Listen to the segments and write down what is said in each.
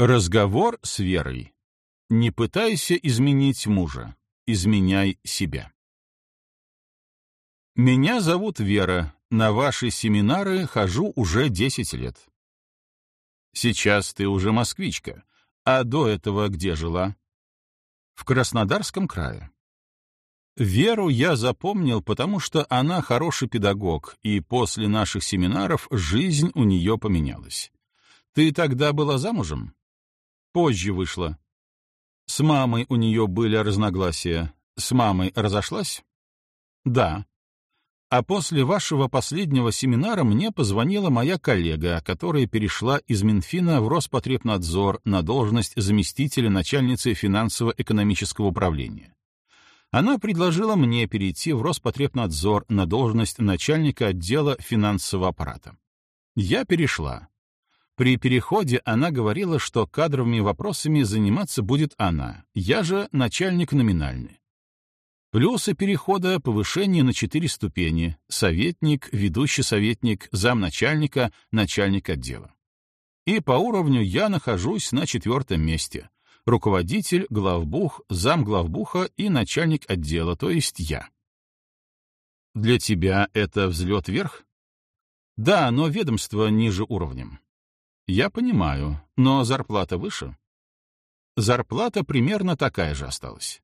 Разговор с Верой. Не пытайся изменить мужа, изменяй себя. Меня зовут Вера, на ваши семинары хожу уже 10 лет. Сейчас ты уже москвичка, а до этого где жила? В Краснодарском крае. Веру я запомнил, потому что она хороший педагог, и после наших семинаров жизнь у нее поменялась. Ты тогда была замужем? Позже вышла. С мамой у нее были разногласия. С мамой разошлась? Да. А после вашего последнего семинара мне позвонила моя коллега, которая перешла из Минфина в Роспотребнадзор на должность заместителя начальницы финансово-экономического управления. Она предложила мне перейти в Роспотребнадзор на должность начальника отдела финансового аппарата. Я перешла. При переходе она говорила, что кадровыми вопросами заниматься будет она, я же начальник номинальный. Плюсы перехода — повышение на четыре ступени — советник, ведущий советник, замначальника, начальник отдела. И по уровню я нахожусь на четвертом месте — руководитель, главбух, замглавбуха и начальник отдела, то есть я. Для тебя это взлет вверх? Да, но ведомство ниже уровнем. Я понимаю, но зарплата выше. Зарплата примерно такая же осталась.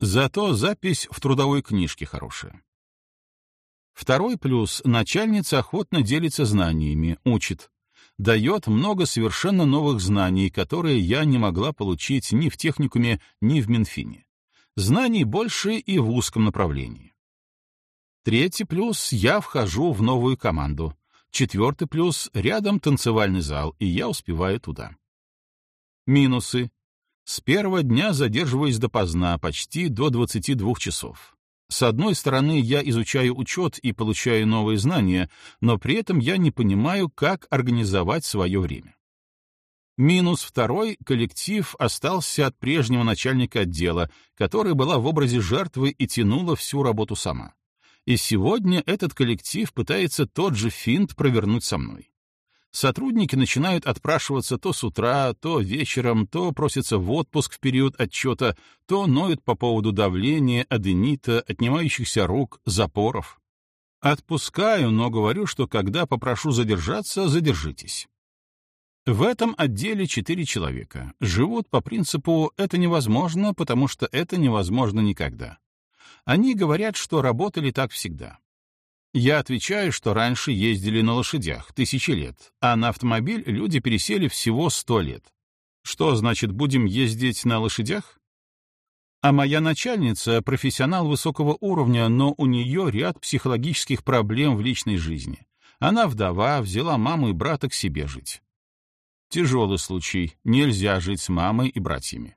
Зато запись в трудовой книжке хорошая. Второй плюс — начальница охотно делится знаниями, учит. Дает много совершенно новых знаний, которые я не могла получить ни в техникуме, ни в Минфине. Знаний больше и в узком направлении. Третий плюс — я вхожу в новую команду. Четвертый плюс — рядом танцевальный зал, и я успеваю туда. Минусы. С первого дня задерживаюсь допоздна, почти до 22 часов. С одной стороны, я изучаю учет и получаю новые знания, но при этом я не понимаю, как организовать свое время. Минус второй — коллектив остался от прежнего начальника отдела, которая была в образе жертвы и тянула всю работу сама. И сегодня этот коллектив пытается тот же финт провернуть со мной. Сотрудники начинают отпрашиваться то с утра, то вечером, то просятся в отпуск в период отчета, то ноют по поводу давления, аденита, отнимающихся рук, запоров. Отпускаю, но говорю, что когда попрошу задержаться, задержитесь. В этом отделе четыре человека. Живут по принципу «это невозможно, потому что это невозможно никогда». Они говорят, что работали так всегда. Я отвечаю, что раньше ездили на лошадях тысячи лет, а на автомобиль люди пересели всего сто лет. Что значит, будем ездить на лошадях? А моя начальница — профессионал высокого уровня, но у нее ряд психологических проблем в личной жизни. Она вдова, взяла маму и брата к себе жить. Тяжелый случай, нельзя жить с мамой и братьями.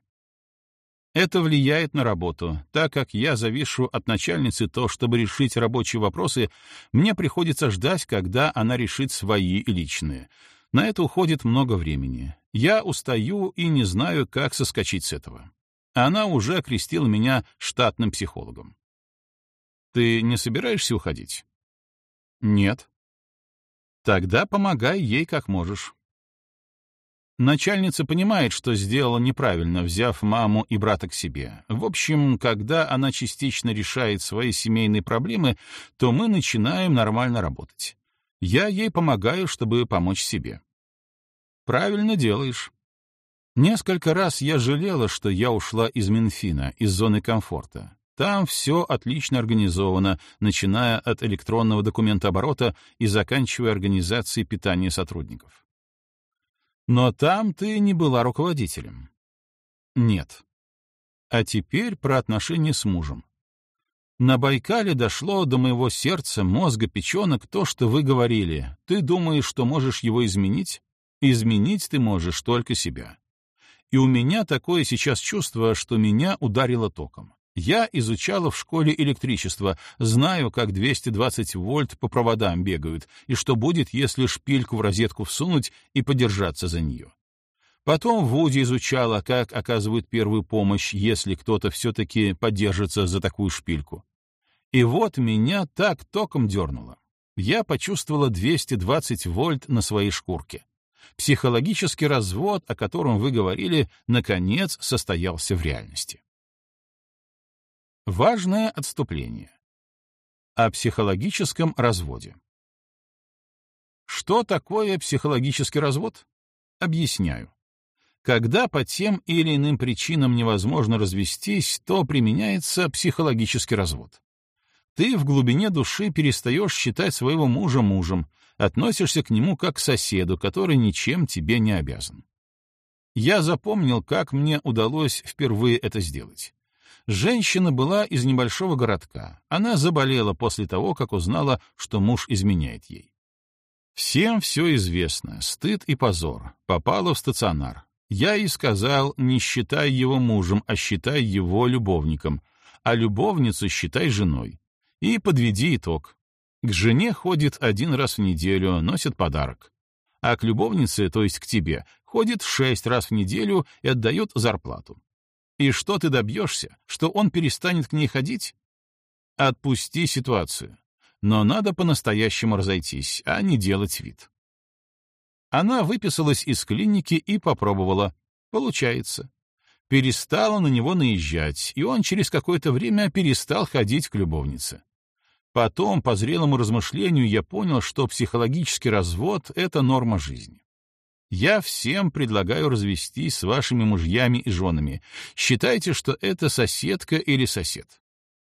Это влияет на работу, так как я завишу от начальницы то, чтобы решить рабочие вопросы, мне приходится ждать, когда она решит свои личные. На это уходит много времени. Я устаю и не знаю, как соскочить с этого. Она уже окрестила меня штатным психологом. Ты не собираешься уходить? Нет. Тогда помогай ей как можешь. Начальница понимает, что сделала неправильно, взяв маму и брата к себе. В общем, когда она частично решает свои семейные проблемы, то мы начинаем нормально работать. Я ей помогаю, чтобы помочь себе. Правильно делаешь. Несколько раз я жалела, что я ушла из Минфина, из зоны комфорта. Там все отлично организовано, начиная от электронного документооборота и заканчивая организацией питания сотрудников. Но там ты не была руководителем. Нет. А теперь про отношения с мужем. На Байкале дошло до моего сердца, мозга, печенок то, что вы говорили. Ты думаешь, что можешь его изменить? Изменить ты можешь только себя. И у меня такое сейчас чувство, что меня ударило током. Я изучала в школе электричество, знаю, как 220 вольт по проводам бегают, и что будет, если шпильку в розетку всунуть и подержаться за нее. Потом в ВУЗе изучала, как оказывают первую помощь, если кто-то все-таки подержится за такую шпильку. И вот меня так током дернуло. Я почувствовала 220 вольт на своей шкурке. Психологический развод, о котором вы говорили, наконец состоялся в реальности. Важное отступление. О психологическом разводе. Что такое психологический развод? Объясняю. Когда по тем или иным причинам невозможно развестись, то применяется психологический развод. Ты в глубине души перестаешь считать своего мужа мужем, относишься к нему как к соседу, который ничем тебе не обязан. Я запомнил, как мне удалось впервые это сделать. Женщина была из небольшого городка. Она заболела после того, как узнала, что муж изменяет ей. Всем все известно, стыд и позор. Попала в стационар. Я ей сказал, не считай его мужем, а считай его любовником, а любовницу считай женой. И подведи итог. К жене ходит один раз в неделю, носит подарок. А к любовнице, то есть к тебе, ходит шесть раз в неделю и отдает зарплату. И что ты добьешься? Что он перестанет к ней ходить? Отпусти ситуацию. Но надо по-настоящему разойтись, а не делать вид. Она выписалась из клиники и попробовала. Получается. Перестала на него наезжать, и он через какое-то время перестал ходить к любовнице. Потом, по зрелому размышлению, я понял, что психологический развод — это норма жизни. Я всем предлагаю развестись с вашими мужьями и женами. Считайте, что это соседка или сосед.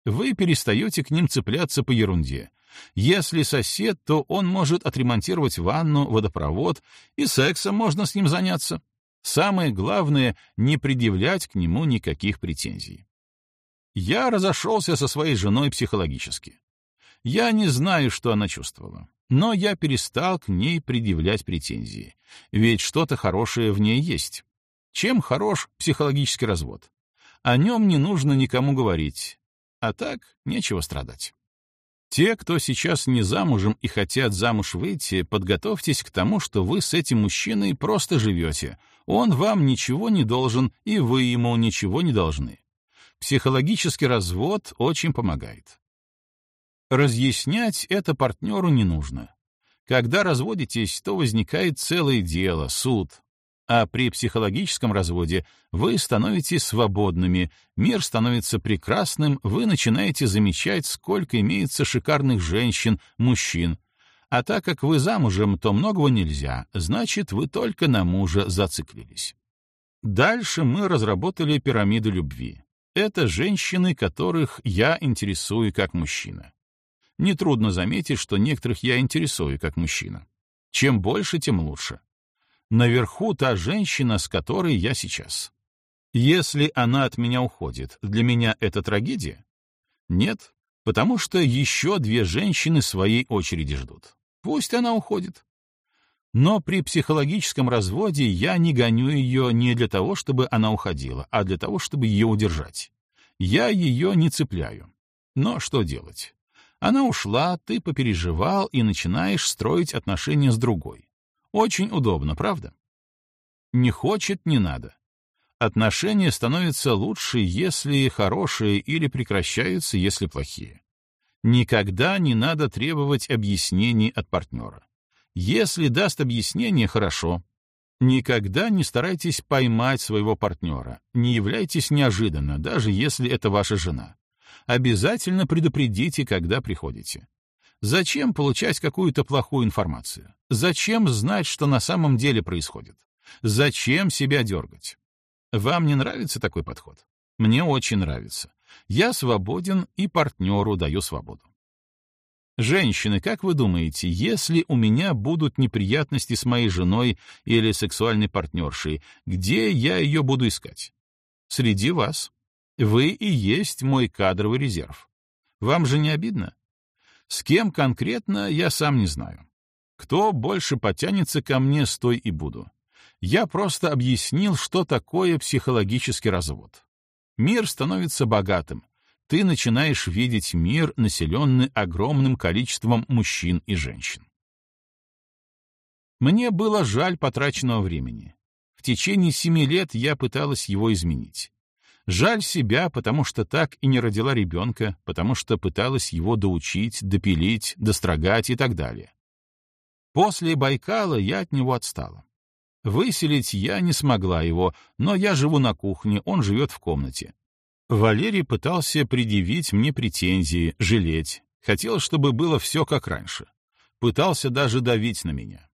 Вы перестаете к ним цепляться по ерунде. Если сосед, то он может отремонтировать ванну, водопровод, и сексом можно с ним заняться. Самое главное — не предъявлять к нему никаких претензий. Я разошелся со своей женой психологически. Я не знаю, что она чувствовала, но я перестал к ней предъявлять претензии, ведь что-то хорошее в ней есть. Чем хорош психологический развод? О нем не нужно никому говорить, а так нечего страдать. Те, кто сейчас не замужем и хотят замуж выйти, подготовьтесь к тому, что вы с этим мужчиной просто живете. Он вам ничего не должен, и вы ему ничего не должны. Психологический развод очень помогает. Разъяснять это партнеру не нужно. Когда разводитесь, то возникает целое дело, суд. А при психологическом разводе вы становитесь свободными, мир становится прекрасным, вы начинаете замечать, сколько имеется шикарных женщин, мужчин. А так как вы замужем, то многого нельзя, значит, вы только на мужа зациклились. Дальше мы разработали пирамиду любви. Это женщины, которых я интересую как мужчина нетрудно заметить, что некоторых я интересую как мужчина. Чем больше, тем лучше. Наверху та женщина, с которой я сейчас. Если она от меня уходит, для меня это трагедия? Нет, потому что еще две женщины своей очереди ждут. Пусть она уходит. Но при психологическом разводе я не гоню ее не для того, чтобы она уходила, а для того, чтобы ее удержать. Я ее не цепляю. Но что делать? Она ушла, ты попереживал и начинаешь строить отношения с другой. Очень удобно, правда? Не хочет — не надо. Отношения становятся лучше, если хорошие, или прекращаются, если плохие. Никогда не надо требовать объяснений от партнера. Если даст объяснение, хорошо. Никогда не старайтесь поймать своего партнера, не являйтесь неожиданно, даже если это ваша жена обязательно предупредите, когда приходите. Зачем получать какую-то плохую информацию? Зачем знать, что на самом деле происходит? Зачем себя дергать? Вам не нравится такой подход? Мне очень нравится. Я свободен и партнеру даю свободу. Женщины, как вы думаете, если у меня будут неприятности с моей женой или сексуальной партнершей, где я ее буду искать? Среди вас. Вы и есть мой кадровый резерв. Вам же не обидно? С кем конкретно, я сам не знаю. Кто больше потянется ко мне, стой и буду. Я просто объяснил, что такое психологический развод. Мир становится богатым. Ты начинаешь видеть мир, населенный огромным количеством мужчин и женщин. Мне было жаль потраченного времени. В течение семи лет я пыталась его изменить. Жаль себя, потому что так и не родила ребенка, потому что пыталась его доучить, допилить, дострогать и так далее. После Байкала я от него отстала. Выселить я не смогла его, но я живу на кухне, он живет в комнате. Валерий пытался предъявить мне претензии, жалеть. Хотел, чтобы было все как раньше. Пытался даже давить на меня.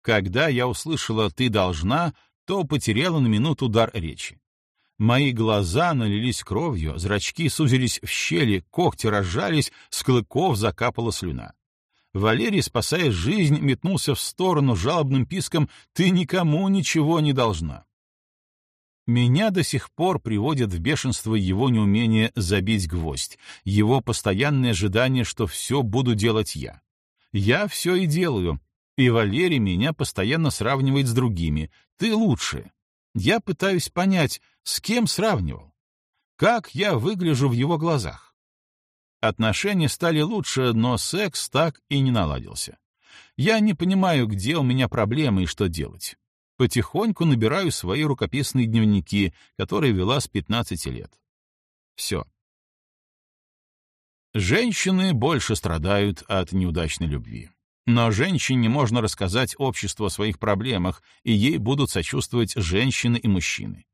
Когда я услышала «ты должна», то потеряла на минуту дар речи. Мои глаза налились кровью, зрачки сузились в щели, когти разжались, с клыков закапала слюна. Валерий, спасая жизнь, метнулся в сторону жалобным писком «Ты никому ничего не должна». Меня до сих пор приводит в бешенство его неумение забить гвоздь, его постоянное ожидание, что все буду делать я. Я все и делаю, и Валерий меня постоянно сравнивает с другими. Ты лучше. Я пытаюсь понять, с кем сравнивал. Как я выгляжу в его глазах. Отношения стали лучше, но секс так и не наладился. Я не понимаю, где у меня проблемы и что делать. Потихоньку набираю свои рукописные дневники, которые вела с 15 лет. Все. Женщины больше страдают от неудачной любви. Но женщине можно рассказать обществу о своих проблемах, и ей будут сочувствовать женщины и мужчины.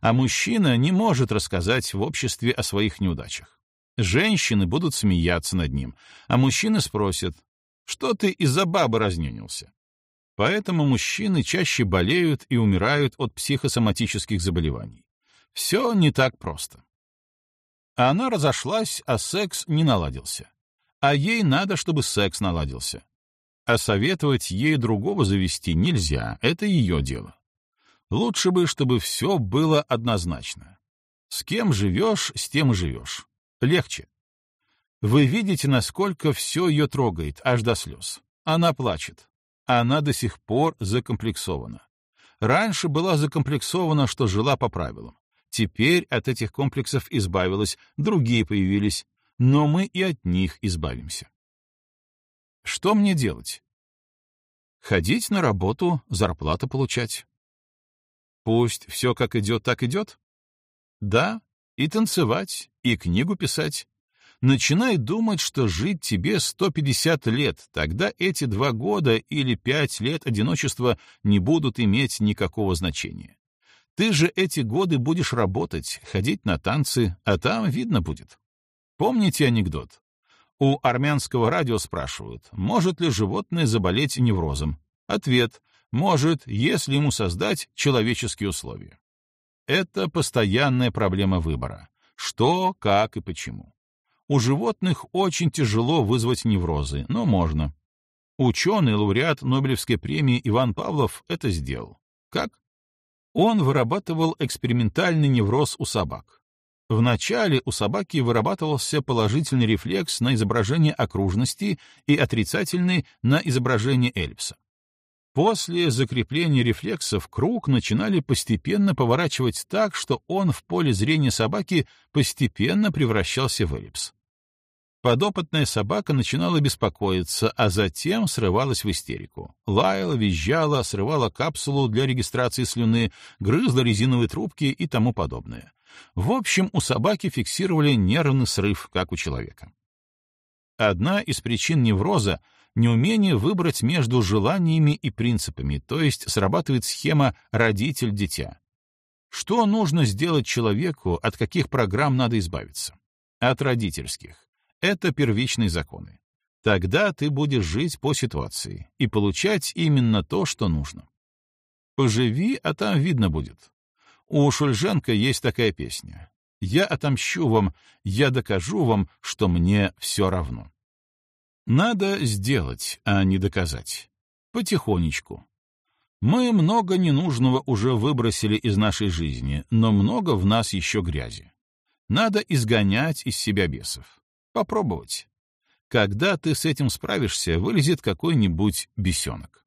А мужчина не может рассказать в обществе о своих неудачах. Женщины будут смеяться над ним, а мужчины спросят, что ты из-за бабы разнюнился? Поэтому мужчины чаще болеют и умирают от психосоматических заболеваний. Все не так просто. Она разошлась, а секс не наладился. А ей надо, чтобы секс наладился. А советовать ей другого завести нельзя, это ее дело. Лучше бы, чтобы все было однозначно. С кем живешь, с тем живешь легче. Вы видите, насколько все ее трогает, аж до слез. Она плачет. Она до сих пор закомплексована. Раньше была закомплексована, что жила по правилам. Теперь от этих комплексов избавилась, другие появились, но мы и от них избавимся. Что мне делать? Ходить на работу, зарплату получать. Пусть все как идет, так идет? Да, и танцевать, и книгу писать. Начинай думать, что жить тебе 150 лет, тогда эти два года или пять лет одиночества не будут иметь никакого значения. Ты же эти годы будешь работать, ходить на танцы, а там видно будет. Помните анекдот? У армянского радио спрашивают, может ли животное заболеть неврозом. Ответ — может, если ему создать человеческие условия. Это постоянная проблема выбора. Что, как и почему. У животных очень тяжело вызвать неврозы, но можно. Ученый, лауреат Нобелевской премии Иван Павлов это сделал. Как? Он вырабатывал экспериментальный невроз у собак. Вначале у собаки вырабатывался положительный рефлекс на изображение окружности и отрицательный на изображение эллипса. После закрепления рефлексов круг начинали постепенно поворачивать так, что он в поле зрения собаки постепенно превращался в эллипс. Подопытная собака начинала беспокоиться, а затем срывалась в истерику. Лаяла, визжала, срывала капсулу для регистрации слюны, грызла резиновые трубки и тому подобное. В общем, у собаки фиксировали нервный срыв, как у человека. Одна из причин невроза неумение выбрать между желаниями и принципами, то есть срабатывает схема «родитель-дитя». Что нужно сделать человеку, от каких программ надо избавиться? От родительских. Это первичные законы. Тогда ты будешь жить по ситуации и получать именно то, что нужно. Поживи, а там видно будет. У Шульженко есть такая песня. «Я отомщу вам, я докажу вам, что мне все равно». Надо сделать, а не доказать. Потихонечку. Мы много ненужного уже выбросили из нашей жизни, но много в нас еще грязи. Надо изгонять из себя бесов. Попробовать. Когда ты с этим справишься, вылезет какой-нибудь бесенок.